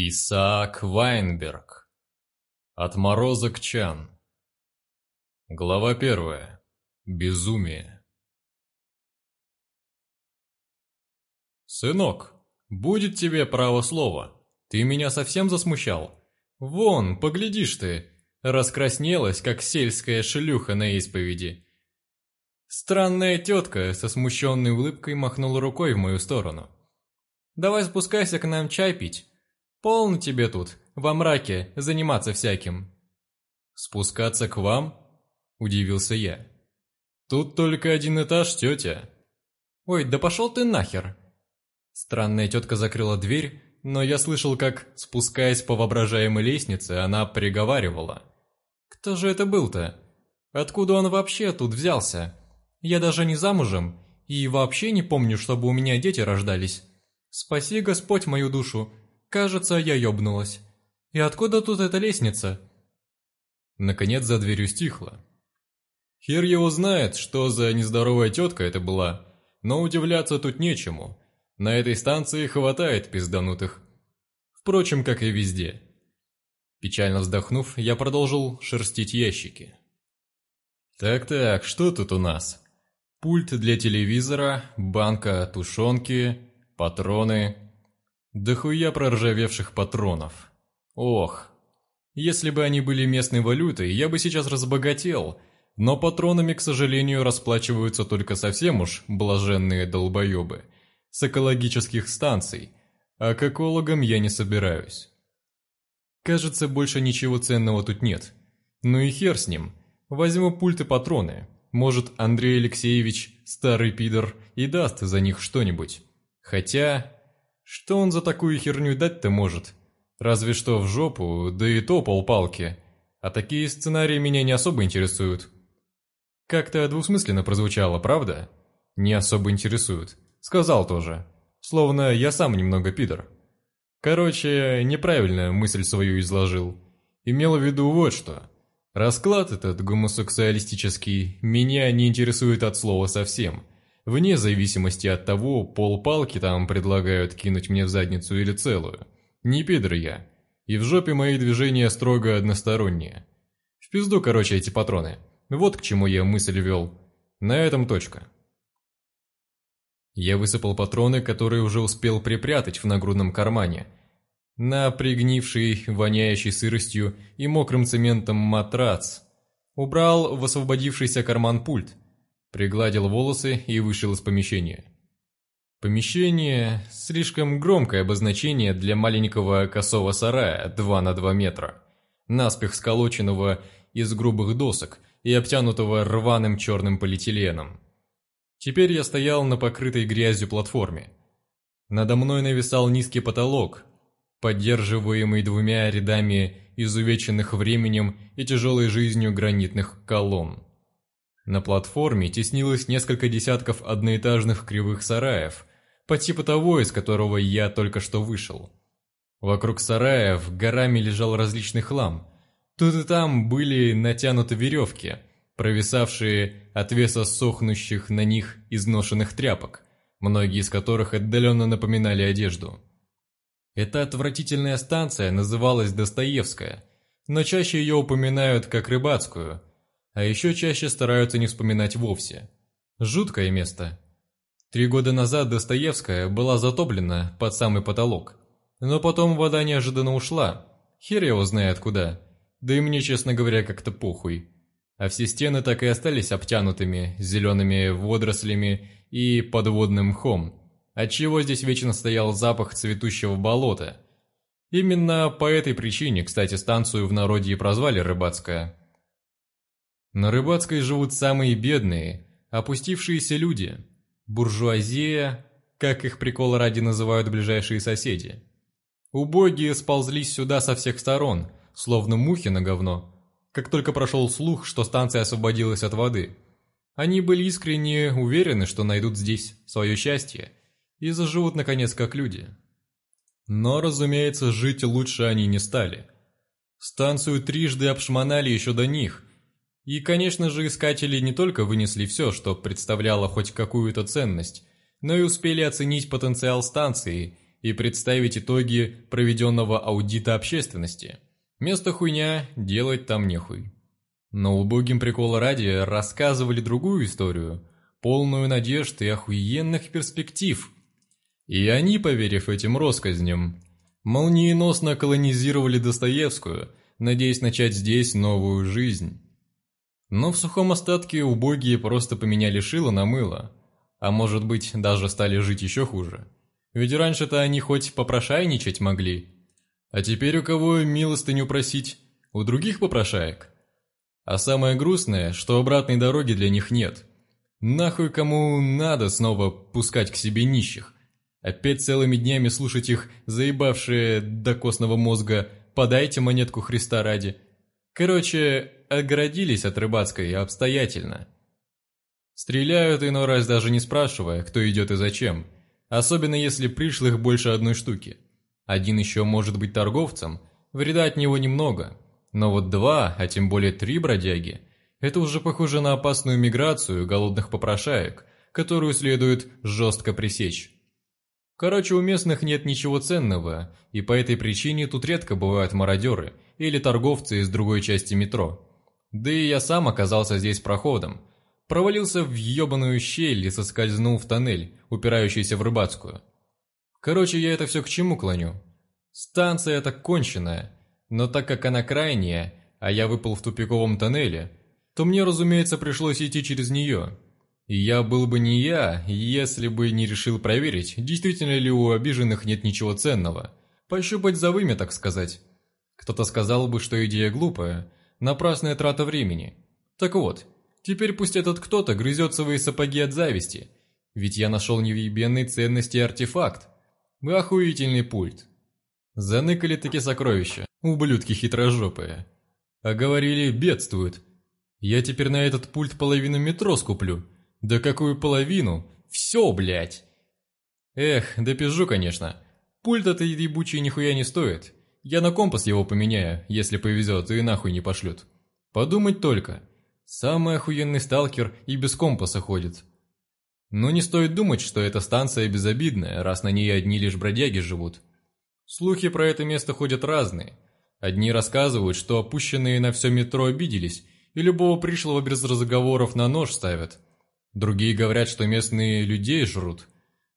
Исаак Вайнберг. Отморозок Чан. Глава первая. Безумие. «Сынок, будет тебе право слова. Ты меня совсем засмущал. Вон, поглядишь ты, раскраснелась, как сельская шлюха на исповеди». Странная тетка со смущенной улыбкой махнула рукой в мою сторону. «Давай спускайся к нам чай пить. Полно тебе тут, во мраке, заниматься всяким». «Спускаться к вам?» – удивился я. «Тут только один этаж, тетя». «Ой, да пошел ты нахер!» Странная тетка закрыла дверь, но я слышал, как, спускаясь по воображаемой лестнице, она приговаривала. «Кто же это был-то? Откуда он вообще тут взялся? Я даже не замужем, и вообще не помню, чтобы у меня дети рождались. Спаси Господь мою душу, Кажется, я ёбнулась. И откуда тут эта лестница? Наконец за дверью стихло. Хер его знает, что за нездоровая тетка это была, но удивляться тут нечему. На этой станции хватает пизданутых. Впрочем, как и везде. Печально вздохнув, я продолжил шерстить ящики. Так-так, что тут у нас? Пульт для телевизора, банка тушенки, патроны, Дохуя проржавевших патронов. Ох, если бы они были местной валютой, я бы сейчас разбогател, но патронами, к сожалению, расплачиваются только совсем уж блаженные долбоебы с экологических станций, а к экологам я не собираюсь. Кажется, больше ничего ценного тут нет. Ну и хер с ним. Возьму пульт и патроны. Может, Андрей Алексеевич, старый пидор, и даст за них что-нибудь. Хотя, что он за такую херню дать-то может? Разве что в жопу, да и то полпалки. А такие сценарии меня не особо интересуют. Как-то двусмысленно прозвучало, правда? Не особо интересуют. Сказал тоже. Словно я сам немного пидор. Короче, неправильно мысль свою изложил. Имел в виду вот что. Расклад этот гомосексуалистический меня не интересует от слова совсем – Вне зависимости от того, полпалки там предлагают кинуть мне в задницу или целую. Не пидор я. И в жопе мои движения строго односторонние. В пизду, короче, эти патроны. Вот к чему я мысль вел. На этом точка. Я высыпал патроны, которые уже успел припрятать в нагрудном кармане. На пригнивший, воняющий сыростью и мокрым цементом матрац. Убрал в освободившийся карман пульт – пригладил волосы и вышел из помещения. Помещение – слишком громкое обозначение для маленького косого сарая 2 на 2 метра, наспех сколоченного из грубых досок и обтянутого рваным черным полиэтиленом. Теперь я стоял на покрытой грязью платформе. Надо мной нависал низкий потолок, поддерживаемый двумя рядами изувеченных временем и тяжелой жизнью гранитных колонн. На платформе теснилось несколько десятков одноэтажных кривых сараев, по типу того, из которого я только что вышел. Вокруг сараев горами лежал различный хлам. Тут и там были натянуты веревки, провисавшие от веса сохнущих на них изношенных тряпок, многие из которых отдаленно напоминали одежду. Эта отвратительная станция называлась Достоевская, но чаще ее упоминают как рыбацкую – а еще чаще стараются не вспоминать вовсе. Жуткое место. Три года назад Достоевская была затоплена под самый потолок. Но потом вода неожиданно ушла. Хер его знает куда. Да и мне, честно говоря, как-то похуй. А все стены так и остались обтянутыми зелеными водорослями и подводным мхом, отчего здесь вечно стоял запах цветущего болота. Именно по этой причине, кстати, станцию в народе и прозвали «Рыбацкая». На Рыбацкой живут самые бедные, опустившиеся люди, буржуазия, как их прикол ради называют ближайшие соседи. Убогие сползлись сюда со всех сторон, словно мухи на говно, как только прошел слух, что станция освободилась от воды. Они были искренне уверены, что найдут здесь свое счастье и заживут наконец как люди. Но, разумеется, жить лучше они не стали. Станцию трижды обшмонали еще до них, и, конечно же, искатели не только вынесли все, что представляло хоть какую-то ценность, но и успели оценить потенциал станции и представить итоги проведенного аудита общественности. Место хуйня, делать там нехуй. Но убогим прикола ради рассказывали другую историю, полную надежд и охуенных перспектив. И они, поверив этим россказням, молниеносно колонизировали Достоевскую, надеясь начать здесь новую жизнь. Но в сухом остатке убогие просто поменяли шило на мыло, а может быть даже стали жить еще хуже. Ведь раньше-то они хоть попрошайничать могли, а теперь у кого милостыню просить? У других попрошаек. А самое грустное, что обратной дороги для них нет. Нахуй кому надо снова пускать к себе нищих? Опять целыми днями слушать их, заебавшие до костного мозга «подайте монетку Христа ради». Короче, оградились от рыбацкой обстоятельно. Стреляют иной раз даже не спрашивая, кто идет и зачем, особенно если пришлых больше одной штуки. Один еще может быть торговцем, вреда от него немного, но вот два, а тем более три бродяги – это уже похоже на опасную миграцию голодных попрошаек, которую следует жестко пресечь. Короче, у местных нет ничего ценного, и по этой причине тут редко бывают мародеры или торговцы из другой части метро. Да и я сам оказался здесь проходом. Провалился в ебаную щель и соскользнул в тоннель, упирающийся в рыбацкую. Короче, я это все к чему клоню? Станция эта конченая, но так как она крайняя, а я выпал в тупиковом тоннеле, то мне, разумеется, пришлось идти через нее. И я был бы не я, если бы не решил проверить, действительно ли у обиженных нет ничего ценного. Пощупать за вымя, так сказать. Кто-то сказал бы, что идея глупая, напрасная трата времени. Так вот, теперь пусть этот кто-то грызет свои сапоги от зависти, ведь я нашел невъебенной ценности артефакт. Охуительный пульт. Заныкали таки сокровища, ублюдки хитрожопые. А говорили, бедствуют. Я теперь на этот пульт половину метро скуплю, да какую половину? Все, блядь! Эх, да пизжу, конечно. Пульт этот ебучий нихуя не стоит. Я на компас его поменяю, если повезет, и нахуй не пошлют. Подумать только. Самый охуенный сталкер и без компаса ходит. Но не стоит думать, что эта станция безобидная, раз на ней одни лишь бродяги живут. Слухи про это место ходят разные. Одни рассказывают, что опущенные на все метро обиделись, и любого пришлого без разговоров на нож ставят – Другие говорят, что местные людей жрут.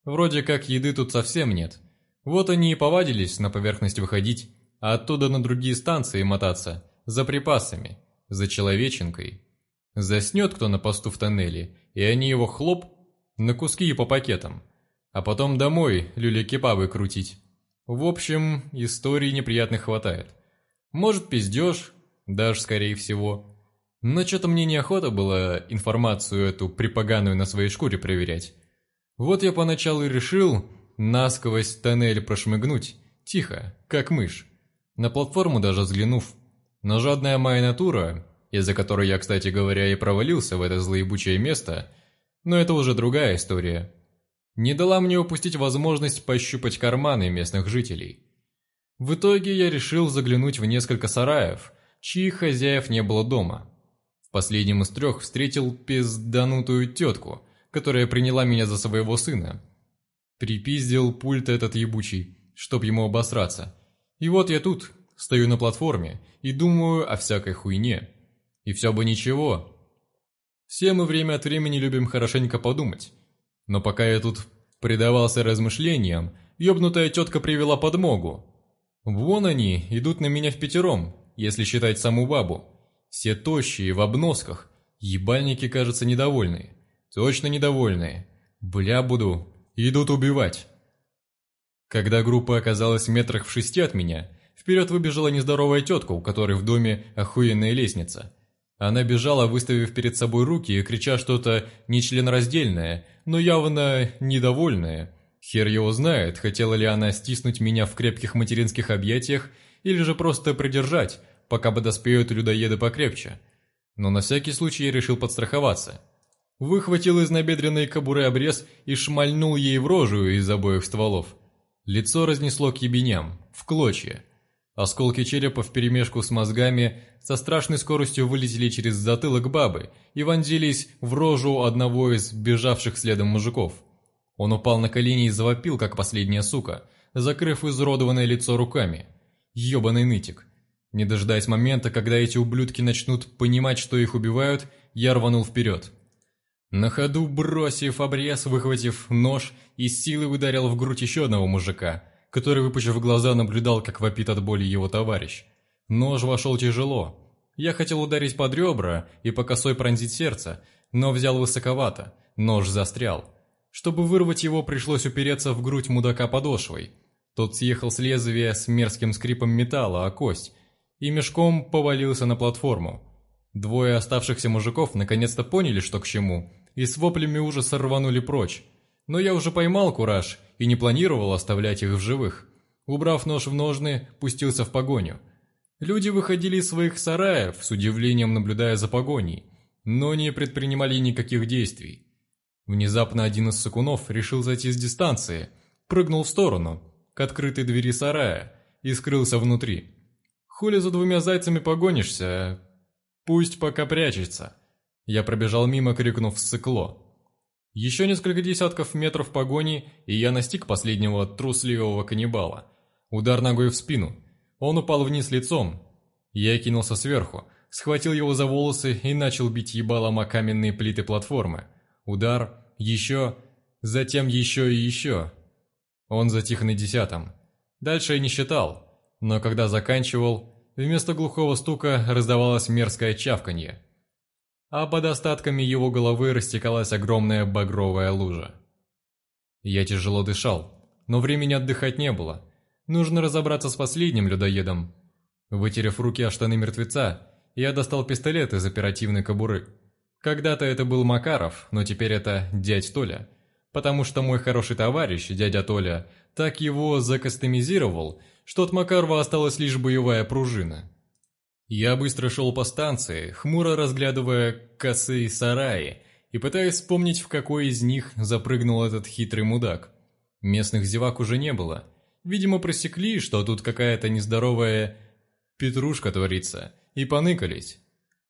Вроде как еды тут совсем нет. Вот они и повадились на поверхность выходить, а оттуда на другие станции мотаться, за припасами, за человеченкой. Заснет кто на посту в тоннеле, и они его хлоп на куски и по пакетам. А потом домой люля-кебабы крутить. В общем, историй неприятных хватает. Может, пиздеж, даже скорее всего. Но что-то мне неохота было информацию эту припоганую на своей шкуре проверять. Вот я поначалу решил насквозь тоннель прошмыгнуть, тихо, как мышь, на платформу даже взглянув. Но жадная моя натура, из-за которой я, кстати говоря, и провалился в это злоебучее место, но это уже другая история, не дала мне упустить возможность пощупать карманы местных жителей. В итоге я решил заглянуть в несколько сараев, чьих хозяев не было дома – Последним из трех встретил пизданутую тетку, которая приняла меня за своего сына. Припиздил пульт этот ебучий, чтоб ему обосраться. И вот я тут, стою на платформе и думаю о всякой хуйне. И все бы ничего. Все мы время от времени любим хорошенько подумать. Но пока я тут предавался размышлениям, ёбнутая тетка привела подмогу. Вон они, идут на меня в пятером, если считать саму бабу. Все тощие, в обносках. Ебальники, кажется, недовольные. Точно недовольные. Бля, буду. Идут убивать. Когда группа оказалась в метрах в шести от меня, вперед выбежала нездоровая тетка, у которой в доме охуенная лестница. Она бежала, выставив перед собой руки и крича что-то нечленораздельное, но явно недовольное. Хер его знает, хотела ли она стиснуть меня в крепких материнских объятиях или же просто придержать, пока бы доспеют людоеды покрепче. Но на всякий случай я решил подстраховаться. Выхватил из набедренной кобуры обрез и шмальнул ей в рожу из обоих стволов. Лицо разнесло к ебеням, в клочья. Осколки черепа вперемешку с мозгами со страшной скоростью вылетели через затылок бабы и вонзились в рожу одного из бежавших следом мужиков. Он упал на колени и завопил, как последняя сука, закрыв изуродованное лицо руками. Ёбаный нытик. Не дожидаясь момента, когда эти ублюдки начнут понимать, что их убивают, я рванул вперед. На ходу, бросив обрез, выхватив нож и силой ударил в грудь еще одного мужика, который, выпучив глаза, наблюдал, как вопит от боли его товарищ. Нож вошел тяжело. Я хотел ударить под ребра и по косой пронзить сердце, но взял высоковато, нож застрял. Чтобы вырвать его, пришлось упереться в грудь мудака подошвой. Тот съехал с лезвия с мерзким скрипом металла, а кость, и мешком повалился на платформу. Двое оставшихся мужиков наконец-то поняли, что к чему, и с воплями ужаса рванули прочь. Но я уже поймал кураж и не планировал оставлять их в живых. Убрав нож в ножны, пустился в погоню. Люди выходили из своих сараев, с удивлением наблюдая за погоней, но не предпринимали никаких действий. Внезапно один из сакунов решил зайти с дистанции, прыгнул в сторону, к открытой двери сарая, и скрылся внутри. Хули за двумя зайцами погонишься? Пусть пока прячется. Я пробежал мимо, крикнув «Сыкло!». Еще несколько десятков метров погони, и я настиг последнего трусливого каннибала. Удар ногой в спину. Он упал вниз лицом. Я кинулся сверху, схватил его за волосы и начал бить ебалом о каменные плиты платформы. Удар, еще, затем еще и еще. Он затих на десятом. Дальше я не считал, но когда заканчивал, вместо глухого стука раздавалось мерзкое чавканье, а под остатками его головы растекалась огромная багровая лужа. Я тяжело дышал, но времени отдыхать не было. Нужно разобраться с последним людоедом. Вытерев руки о штаны мертвеца, я достал пистолет из оперативной кобуры. Когда-то это был Макаров, но теперь это дядь Толя. Потому что мой хороший товарищ, дядя Толя, так его закастомизировал, что от Макарова осталась лишь боевая пружина. Я быстро шел по станции, хмуро разглядывая косые сараи и пытаясь вспомнить, в какой из них запрыгнул этот хитрый мудак. Местных зевак уже не было. Видимо, просекли, что тут какая-то нездоровая петрушка творится, и поныкались.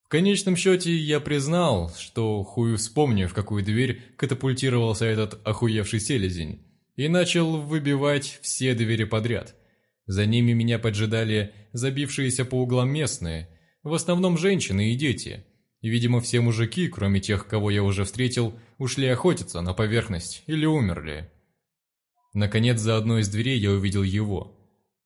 В конечном счете я признал, что хую вспомню, в какую дверь катапультировался этот охуевший селезень, и начал выбивать все двери подряд – за ними меня поджидали забившиеся по углам местные, в основном женщины и дети. И, видимо, все мужики, кроме тех, кого я уже встретил, ушли охотиться на поверхность или умерли. Наконец, за одной из дверей я увидел его.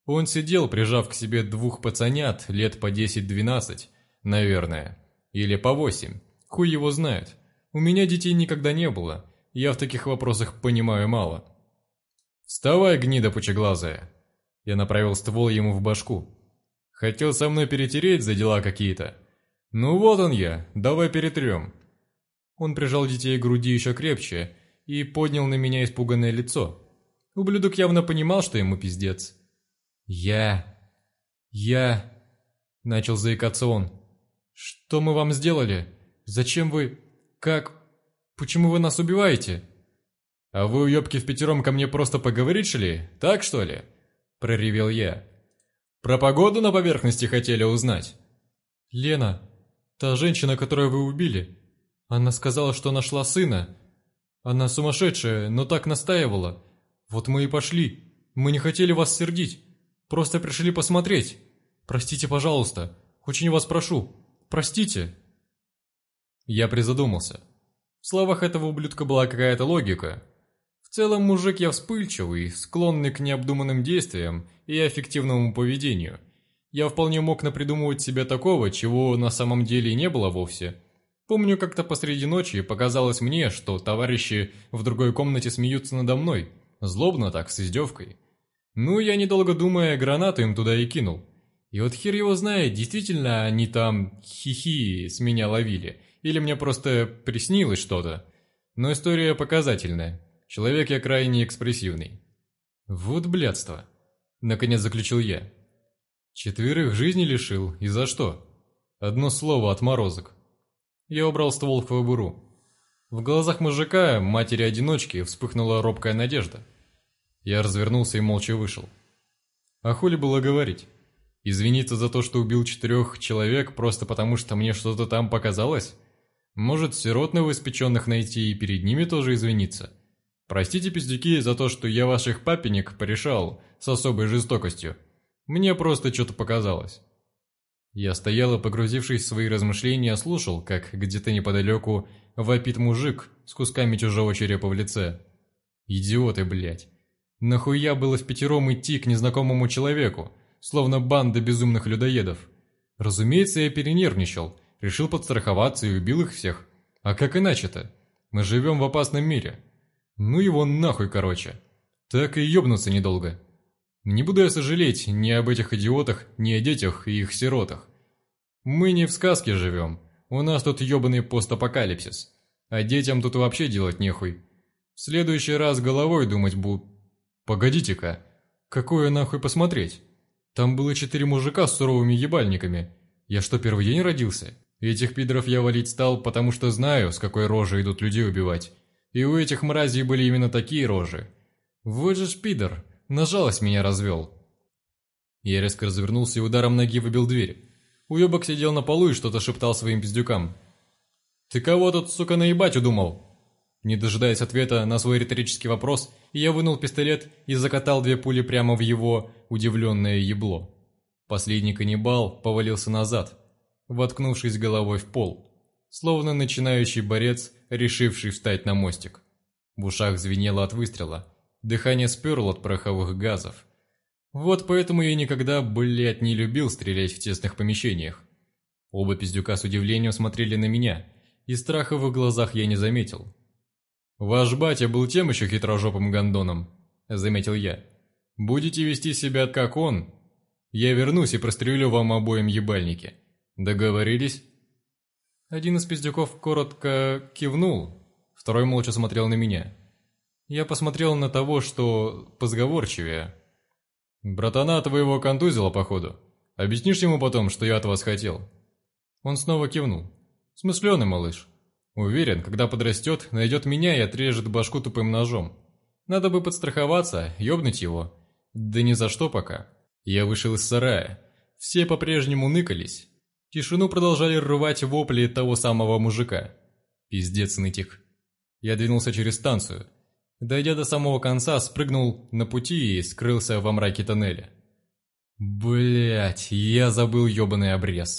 Он сидел, прижав к себе двух пацанят лет по 10-12, наверное, или по 8, хуй его знает. У меня детей никогда не было, я в таких вопросах понимаю мало. «Вставай, гнида пучеглазая!» Я направил ствол ему в башку. Хотел со мной перетереть за дела какие-то. Ну вот он я, давай перетрем. Он прижал детей к груди еще крепче и поднял на меня испуганное лицо. Ублюдок явно понимал, что ему пиздец. «Я... я...» — начал заикаться он. «Что мы вам сделали? Зачем вы... как... почему вы нас убиваете?» «А вы, уебки, в пятером ко мне просто поговорить шли? Так, что ли?» – проревел я. «Про погоду на поверхности хотели узнать?» «Лена, та женщина, которую вы убили, она сказала, что нашла сына. Она сумасшедшая, но так настаивала. Вот мы и пошли. Мы не хотели вас сердить. Просто пришли посмотреть. Простите, пожалуйста. Очень вас прошу. Простите». Я призадумался. В словах этого ублюдка была какая-то логика, в целом, мужик я вспыльчивый, склонный к необдуманным действиям и эффективному поведению. Я вполне мог напридумывать себе такого, чего на самом деле не было вовсе. Помню, как-то посреди ночи показалось мне, что товарищи в другой комнате смеются надо мной, злобно так, с издевкой. Ну, я, недолго думая, гранату им туда и кинул. И вот хер его знает, действительно они там хихи с меня ловили, или мне просто приснилось что-то. Но история показательная. Человек я крайне экспрессивный. Вот блядство. Наконец заключил я. Четверых жизни лишил, и за что? Одно слово отморозок. Я убрал ствол в кобуру. В глазах мужика, матери-одиночки, вспыхнула робкая надежда. Я развернулся и молча вышел. А хули было говорить? Извиниться за то, что убил четырех человек, просто потому что мне что-то там показалось? Может, сирот новоиспеченных найти и перед ними тоже извиниться? Простите, пиздюки, за то, что я ваших папенек порешал, с особой жестокостью. Мне просто что-то показалось. Я стоял и, погрузившись в свои размышления, слушал, как где-то неподалеку вопит мужик с кусками чужого черепа в лице. Идиоты, блядь. Нахуя было в пятером идти к незнакомому человеку, словно банда безумных людоедов? Разумеется, я перенервничал, решил подстраховаться и убил их всех. А как иначе-то? Мы живем в опасном мире. Ну его нахуй, короче. Так и ёбнуться недолго. Не буду я сожалеть ни об этих идиотах, ни о детях и их сиротах. Мы не в сказке живем. У нас тут ёбаный постапокалипсис. А детям тут вообще делать нехуй. В следующий раз головой думать буду. Погодите-ка, какое нахуй посмотреть? Там было четыре мужика с суровыми ебальниками. Я что, первый день родился? Этих пидоров я валить стал, потому что знаю, с какой рожи идут людей убивать. И у этих мразей были именно такие рожи. Вот же ж пидор, на жалость меня развел. Я резко развернулся и ударом ноги выбил дверь. Уебок сидел на полу и что-то шептал своим пиздюкам. «Ты кого тут, сука, наебать удумал?» Не дожидаясь ответа на свой риторический вопрос, я вынул пистолет и закатал две пули прямо в его удивленное ебло. Последний каннибал повалился назад, воткнувшись головой в пол, словно начинающий борец, решивший встать на мостик. В ушах звенело от выстрела, дыхание сперло от пороховых газов. Вот поэтому я никогда, блядь, не любил стрелять в тесных помещениях. Оба пиздюка с удивлением смотрели на меня, и страха в их глазах я не заметил. «Ваш батя был тем еще хитрожопым гондоном», — заметил я. «Будете вести себя как он, я вернусь и прострелю вам обоим ебальники. Договорились?» Один из пиздюков коротко кивнул, второй молча смотрел на меня. Я посмотрел на того, что позговорчивее. «Братана твоего контузило, походу. Объяснишь ему потом, что я от вас хотел?» Он снова кивнул. «Смысленый малыш. Уверен, когда подрастет, найдет меня и отрежет башку тупым ножом. Надо бы подстраховаться, ёбнуть его. Да ни за что пока. Я вышел из сарая. Все по-прежнему ныкались. Тишину продолжали рвать вопли того самого мужика. Пиздец нытик. Я двинулся через станцию. Дойдя до самого конца, спрыгнул на пути и скрылся во мраке тоннеля. Блять, я забыл ёбаный обрез.